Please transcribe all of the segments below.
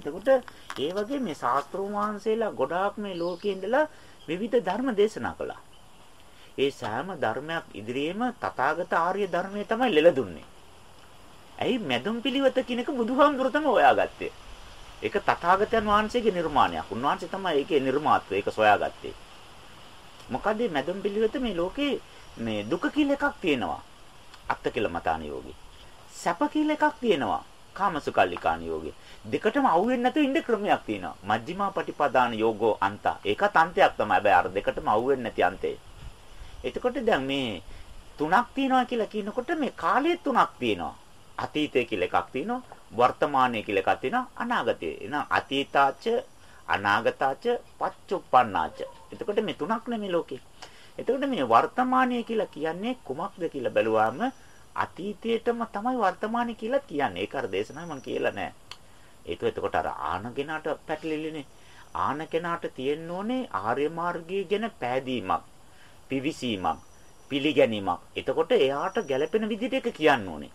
එතකොට ඒ වගේ මේ ශාස්ත්‍රෝන් වහන්සේලා ගොඩාක් මේ ලෝකේ ඉඳලා විවිධ ධර්ම දේශනා කළා. ඒ සෑම ධර්මයක් ඉදිරියේම තථාගත ආර්ය ධර්මයේ තමයි ලෙලදුන්නේ. ඇයි මැදුම් පිළිවෙත කිනක බුදුහාමුදුර තමයි හොයාගත්තේ. ඒක තථාගතයන් වහන්සේගේ නිර්මාණයක්. උන්වහන්සේ තමයි ඒකේ නිර්මාත්වය ඒක සොයාගත්තේ. මොකද මේ මැදුම් පිළිවෙත මේ ලෝකේ මේ දුක කියලා එකක් තියෙනවා. අත්ත කියලා මතාන යෝගී. සැප කියලා එකක් තියෙනවා. කාමසුකල්ලිකාන යෝගී. දෙකටම අහුවෙන්නේ නැතුව ඉන්න ක්‍රමයක් තියෙනවා. මජ්ක්‍ධිමා පටිපදාන යෝගෝ අන්ත. ඒකත් අන්තයක් තමයි. හැබැයි අර දෙකටම අහුවෙන්නේ නැති අන්තේ. එතකොට දැන් මේ තුනක් තියෙනවා කියලා කියනකොට මේ කාලය තුනක් තියෙනවා. අතීතය කියලා එකක් තියෙනවා. වර්තමානය කියලා එකක් තියෙනවා. අනාගතය. එහෙනම් අතීතාච අනාගතාච පච්චුප්පන්නාච. එතකොට මේ තුනක් නෙමෙයි ලෝකේ. එතකොට මේ වර්තමානය කියලා කියන්නේ කුමක්ද කියලා බැලුවාම අතීතයටම තමයි වර්තමානය කියලා කියන්නේ. ඒක අර දේශනාවේ මම කියලා නෑ. ඒක එතකොට අර ආනගෙනාට පැටලෙන්නේ. ආනගෙනාට තියෙන්න ඕනේ ආර්ය මාර්ගයේ ගැන පෑදීමක්, පිවිසීමක්, පිළිගැනීමක්. එතකොට එයාට ගැළපෙන විදිහට ඒක කියන්න ඕනේ.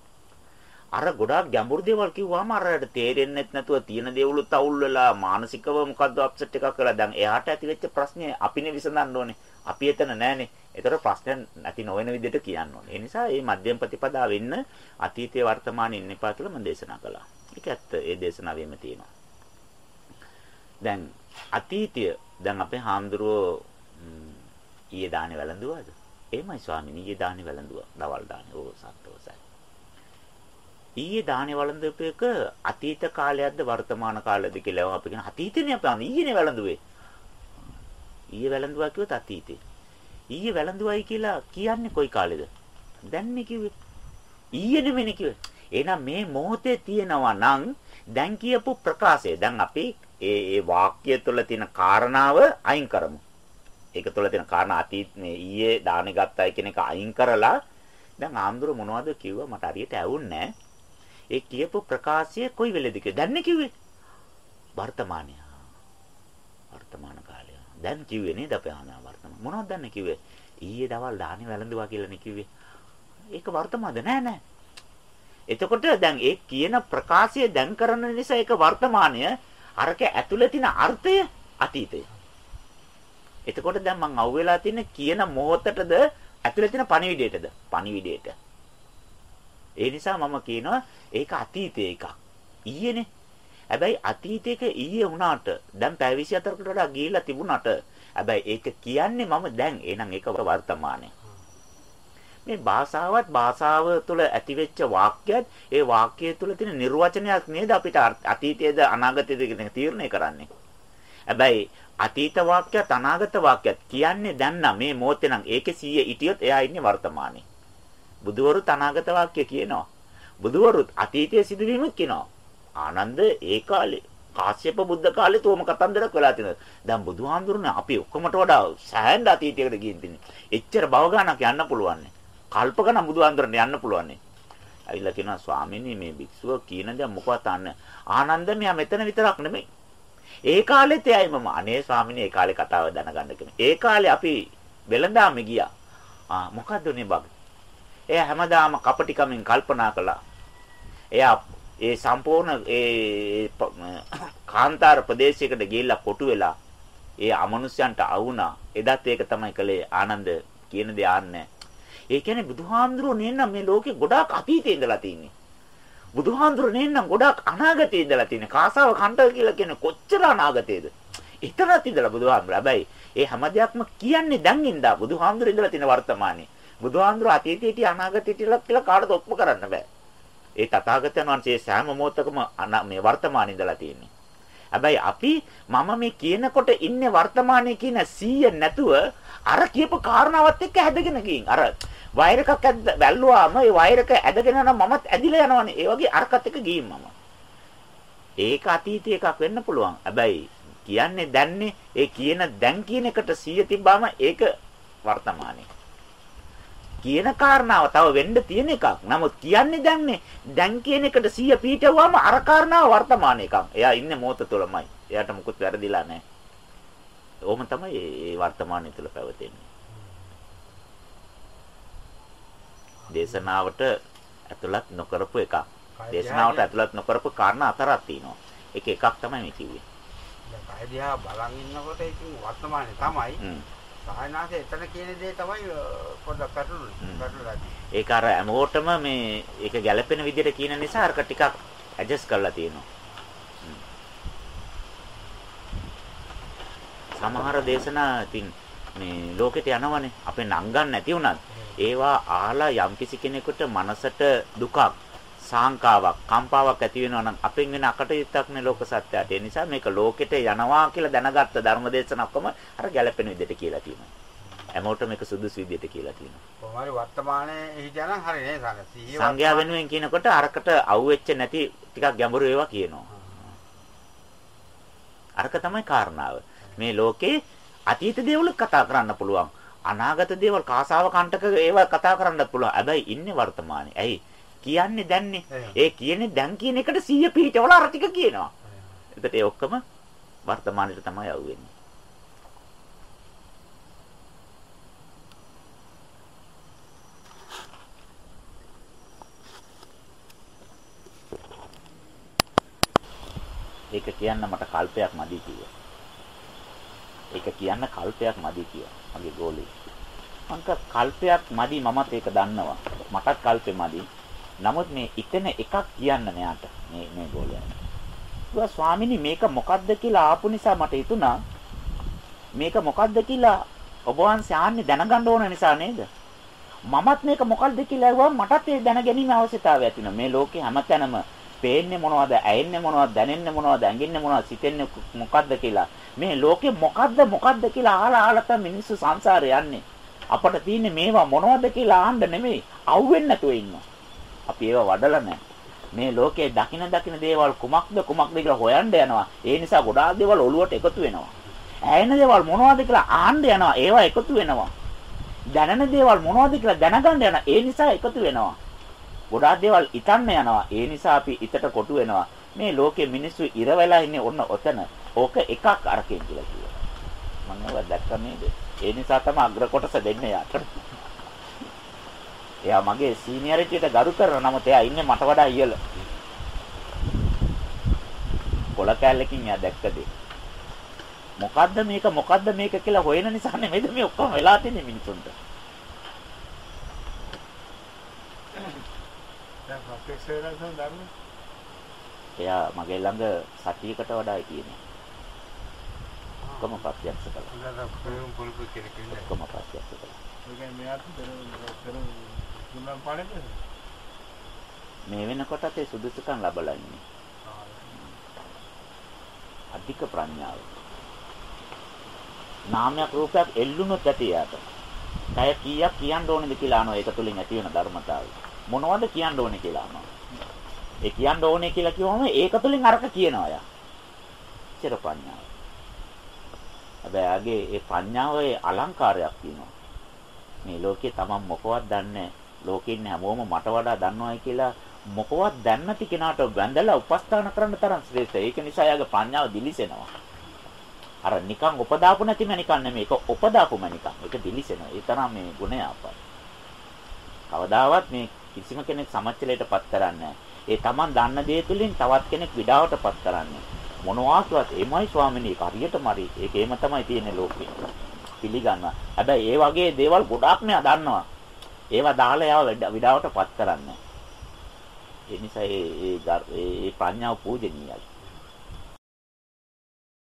අර ගොඩාක් ගැඹුරු දේවල් කිව්වම අරට තේරෙන්නේ නැතුව තියෙන දේවලුත් අවුල් වෙලා මානසිකව මොකද්ද අප්සෙට් එකක් කරලා දැන් එයාට ඇති වෙච්ච ප්‍රශ්නේ අපිනේ විසඳන්න ඕනේ. අපි එතන නැහනේ. ඒතර ප්‍රශ්න නැති නොවන විදිහට කියන්න ඕනේ. ඒ නිසා මේ මධ්‍යම ප්‍රතිපදාව වෙන්න අතීතයේ වර්තමානයේ ඉන්න එපා කියලා මම දේශනා කළා. ඒක ඇත්ත. ඒ දේශනාවෙම තියෙනවා. දැන් අතීතය දැන් අපේ හාමුදුරුවෝ ඊයේ දානේ වැළඳුවාද? එහෙමයි ස්වාමීනි ඊයේ දානේ වැළඳුවා. දවල් දානේ. ඕ සත්‍යවසයි. ඊයේ දානේ වළඳපු එක අතීත කාලයක්ද වර්තමාන කාලයක්ද කියලා අපි කියන අතීතනේ අපි ඊයේනේ වළඳුවේ. ඊයේ වැළඳුවා කිව්වොත් අතීතේ. ඊයේ වැළඳුවයි කියලා කියන්නේ කොයි කාලෙද? දැන්නේ කිව්වේ. ඊයේ නෙමෙයි කිව්වේ. එහෙනම් මේ මොහොතේ තියෙනවා නම් දැන් කියපු ප්‍රකාශය දැන් අපි ඒ ඒ වාක්‍ය තුළ තියෙන කාරණාව අයින් කරමු. ඒක තුළ තියෙන කාරණා අතීත මේ ඊයේ දානේ ගත්තයි කියන එක අයින් කරලා දැන් ආම්දුර මොනවද කිව්වා මට හරියට ඇවුන්නේ නැහැ. ඒ කියපු ප්‍රකාශය කොයි වෙලෙද කිව්වේ? දැන් කිව්වේ. වර්තමානය. වර්තමාන කාලය. දැන් කිව්වේ නේද අපේ ආනා වර්තමාන. මොනවද දැන් කිව්වේ? ඊයේ දවල් දාහනේ වැළඳුවා කියලානේ කිව්වේ. ඒක වර්තමානද නෑ නෑ. එතකොට දැන් ඒ කියන ප්‍රකාශය දැන් කරන නිසා ඒක වර්තමානය අරක ඇතුළේ තියෙන අර්ථය අතීතය. එතකොට දැන් මං අවුවෙලා තියෙන කියන මොහොතටද ඇතුළේ තියෙන පණිවිඩයටද? පණිවිඩයට. ඒ නිසා මම කියනවා ඒක අතීතයේ එකක්. ඊයේනේ. හැබැයි අතීතයක ඊයේ වුණාට දැන් පැය 24කට වඩා ගිහිල්ලා තිබුණාට හැබැයි ඒක කියන්නේ මම දැන් එහෙනම් ඒක වර්තමානයේ. මේ භාෂාවත් භාෂාව තුළ ඇතිවෙච්ච වාක්‍යයත් ඒ වාක්‍යය තුළ තියෙන නිර්වචනයක් නේද අපිට අතීතයේද අනාගතයේද කියන තීරණය කරන්නේ. හැබැයි අතීත වාක්‍යයත් අනාගත වාක්‍යයත් කියන්නේ දැන් නම් මේ මොහොතේ නම් ඒකේ 100 ඉටියොත් එයා ඉන්නේ වර්තමානයේ. බුදුවරුත් අනාගත වාක්‍ය කියනවා. බුදුවරුත් අතීතයේ සිදුවීමක් කියනවා. ආනන්ද ඒ කාලේ කාශ්‍යප බුද්ධ කාලේ තෝම කතන්දරක් වෙලා තියෙනවා. දැන් බුදුහාමුදුරනේ අපි ඔක්කොමට වඩා සෑහෙන අතීතයකට ගිහින් තින්නේ. එච්චර භව ගණනක් යන්න පුළුවන්. කල්ප ගණන් බුදුහාමුදුරනේ යන්න පුළුවන්. ඇවිල්ලා කියනවා ස්වාමීනි මේ භික්ෂුව කියන දේ මොකවත් අන්න ආනන්ද මෙයා මෙතන විතරක් නෙමෙයි. ඒ කාලෙත් එයයි මම අනේ ස්වාමීනි ඒ කාලේ කතාව දැනගන්න කෙනෙක්. ඒ කාලේ අපි වෙලඳාම ගියා. ආ මොකද්ද නේ බග? එයා හැමදාම කපටිකමින් කල්පනා කළා. එයා ඒ සම්පූර්ණ ඒ කාන්තාර ප්‍රදේශයකට ගිහිල්ලා කොටු වෙලා ඒ අමනුෂ්‍යයන්ට අවුනා. එදත් ඒක තමයි කළේ ආනන්ද කියන දේ ආන්නේ. ඒ කියන්නේ බුදුහාමුදුරුවෝ නේනම් මේ ලෝකේ ගොඩාක් අතීතේ ඉඳලා තියෙන්නේ. බුදුහාමුදුරුවෝ නේනම් ගොඩාක් අනාගතේ ඉඳලා තියෙන්නේ. කාසාව කණ්ඩ කියලා කියන කොච්චර අනාගතේද? එතරම් ඉඳලා බුදුහාමුදුරුවෝ. හැබැයි ඒ හැම දෙයක්ම කියන්නේ දැන් ඉඳලා බුදුහාමුදුරුවෝ ඉඳලා තියෙන වර්තමානයේ. බුදුහාඳුර අතීතයට අනාගතයට කියලා කාටද ඔප්පු කරන්න බෑ. ඒ තථාගතයන් වහන්සේ සෑම මොහොතකම මේ වර්තමානයේ ඉඳලා තියෙන්නේ. හැබැයි අපි මම මේ කියනකොට ඉන්නේ වර්තමානයේ කියන 100 නැතුව අර කියපු කාරණාවත් එක්ක හැදගෙන ගින්. අර වයර් එකක් ඇද්ද වැල්ලුවාම ඒ වයර් එක ඇදගෙන යනවා මමත් ඇදිලා යනවනේ. ඒ වගේ අරකට එක ගියින් මම. ඒක අතීතයේ එකක් වෙන්න පුළුවන්. හැබැයි කියන්නේ දැන්නේ ඒ කියන දැන් කියන එකට 100 තිබ්බාම ඒක වර්තමානයේ. කියන කාරණාව තව වෙන්න තියෙන එකක්. නමුත් කියන්නේ දැන්නේ දැන් කියන එකට 100 පීටවුවාම අර කාරණාව වර්තමාන එකක්. එයා ඉන්නේ මොහොත තුළමයි. එයාට මුකුත් වැරදිලා නැහැ. ඕම තමයි මේ වර්තමානය තුළ පැවතෙන්නේ. දේශනාවට ඇතුළත් නොකරපු එකක්. දේශනාවට ඇතුළත් නොකරපු කාරණා හතරක් තියෙනවා. එක එකක් තමයි මේ කිව්වේ. දැන් කය දිහා බලන් ඉන්නකොට ඉතින් වර්තමානයේ තමයි. සායනාසේ එතන කියන දේ තමයි පොඩ්ඩක් පැටළුනේ. පැටලලා. ඒක අර හැමෝටම මේ ඒක ගැළපෙන විදිහට කියන නිසා අරක ටිකක් ඇඩ්ජස්ට් කරලා තියෙනවා. සමහර දේශනා ඉතින් මේ ලෝකෙට යනවනේ අපේ නංගන් නැති වුණත් ඒවා ආලා යම්කිසි කෙනෙකුට මනසට දුකක් සාංකාවක් කම්පාවක් ඇති වෙනවා නම් අපෙන් වෙන අකටයුත්තක් නේ ලෝක සත්‍යයට. ඒ නිසා මේක ලෝකෙට යනවා කියලා දැනගත්ත ධර්මදේශනක්කම අර ගැළපෙන විදිහට කියලා තියෙනවා. හැමෝටම මේක සුදුසු විදිහට කියලා තියෙනවා. කොහොමරි වර්තමානයේ හිටියනම් හරි නේ සංඝ. සංඝයා වෙනුවෙන් කියනකොට අරකට අවුෙච්ච නැති ටිකක් ගැඹුරු ඒවා කියනවා. අරක තමයි කාරණාව. මේ ලෝකේ අතීත දේවල් කතා කරන්න පුළුවන්. අනාගත දේවල් කාසාව කණ්ඩක ඒවා කතා කරන්නත් පුළුවන්. හැබැයි ඉන්නේ වර්තමානයේ. ඇයි? කියන්නේ දැන්නේ. ඒ කියන්නේ දැන් කියන එකට 100 පිටවල අර ටික කියනවා. එතකොට ඒ ඔක්කොම වර්තමානයේ තමයි යවෙන්නේ. ඒක කියන්න මට කල්පයක් මදි කිව්වා. ඒක කියන්න කල්පයක් මදි කිව්වා. මගේ ගෝලේ. මං කල්පයක් මදි මමත් ඒක දන්නවා. මටත් කල්පෙ මදි. නමුත් මේ ඉතන එකක් කියන්න මෙයාට මේ මේ ගෝලයාට. ඊවා ස්වාමිනී මේක මොකද්ද කියලා ආපු නිසා මට හිතුණා මේක මොකද්ද කියලා ඔබ වහන්සේ ආන්නේ දැනගන්න ඕන නිසා නේද? මමත් මේක මොකද්ද කියලා ඇහුවම මටත් ඒ දැනගැනීම අවශ්‍යතාවය ඇති මේ ලෝකේ හැමතැනම පේන්නේ මොනවද, ඇයෙන්නේ මොනවද, දැනෙන්නේ මොනවද, ඇඟෙන්නේ මොනවද, සිතෙන්නේ මොකද්ද කියලා. මේ ලෝකේ මොකද්ද මොකද්ද කියලා අහලා අහලා මිනිස්සු සංසාරේ යන්නේ. අපට තියෙන්නේ මේවා මොනවද කියලා ආන්න නෙමෙයි, අවුෙන්නේ නැතුව ඉන්නවා. අපි ඒව වඩලා නැහැ. මේ ලෝකයේ දකින දකින දේවල් කුමක්ද කුමක්ද කියලා හොයන්න යනවා. ඒ නිසා ගොඩාක් දේවල් ඔළුවට එකතු වෙනවා. ඇයෙන දේවල් මොනවද කියලා ආන්න යනවා. ඒවා එකතු වෙනවා. දැනෙන දේවල් මොනවද කියලා දැනගන්න යනවා. ඒ නිසා එකතු වෙනවා. ගොඩාක් දේවල් ඉතන්න යනවා. ඒ නිසා අපි ඉතට කොටු වෙනවා. මේ ලෝකයේ මිනිස්සු ඉර වෙලා ඉන්නේ ඔන්න ඔතන. ඕක එකක් අරකින් කියලා කිව්වා. මම ඒවා දැක්ක නේද? ඒ නිසා තමයි අග්‍ර කොටස දෙන්නේ යාට. එයා මගේ සීනියරිටියට ගරු කරන නමුත් එයා ඉන්නේ මට වඩා ඉහළ. කොල කැලලකින් එයා දැක්කද? මොකද්ද මේක මොකද්ද මේක කියලා හොයන නිසා නෙමෙයිද මේ ඔක්කොම වෙලා තින්නේ මිනිසුන්ට. එයා මගේ ළඟ සතියකට වඩා හිටියේ. ඔක්කොම ප්‍රත්‍යක්ෂ කළා. ඔක්කොම ප්‍රත්‍යක්ෂ කළා. ඒ කියන්නේ මෙයාට දුන්නා පාඩේද? මේ වෙනකොටත් ඒ සුදුසුකම් ලැබලා ඉන්නේ. අධික ප්‍රඥාව. නාමයක් රූපයක් එල්ලුනොත් ඇති යාට. කය කීයක් කියන්න ඕනේද කියලා අහනවා ඒක තුලින් ඇති වෙන ධර්මතාවය. මොනවද කියන්න ඕනේ කියලා අහනවා. ඒ කියන්න ඕනේ කියලා කිව්වම ඒක තුලින් අරක කියනවා යා. චිර ප්‍රඥාව. හැබැයි ආගේ ඒ ප්‍රඥාවේ අලංකාරයක් තියෙනවා. මේ ලෝකේ තමන් මොකවත් දන්නේ නැහැ. ලෝකේ ඉන්න හැමෝම මට වඩා දන්නවයි කියලා මොකවත් දැන් නැති කෙනාට වැඳලා උපස්ථාන කරන්න තරම් ශ්‍රේෂ්ඨ. ඒක නිසා යාගේ ප්‍රඥාව දිලිසෙනවා. අර නිකන් උපදාපු නැතිම නිකන් නෙමෙයි. ඒක උපදාපුම නිකන්. ඒක දිලිසෙනවා. ඒ තරම් මේ ගුණය අපයි. කවදාවත් මේ කිසිම කෙනෙක් සමච්චලයටපත් කරන්නේ ඒ Taman දන්න දේ තුලින් තවත් කෙනෙක් විඩාවටපත් කරන්නේ. මොනවා කිව්වත් එමයි ස්වාමිනේ හරියටම හරි. ඒක එහෙම තමයි තියෙන්නේ ලෝකේ. පිළිගන්නවා. හැබැයි ඒ වගේ දේවල් ගොඩාක් මෙයා දන්නවා. ඒවා දාලා යව විඩාවටපත් කරන්න. ඒ නිසා ඒ ඒ ප්‍රඥාව පූජනීයයි.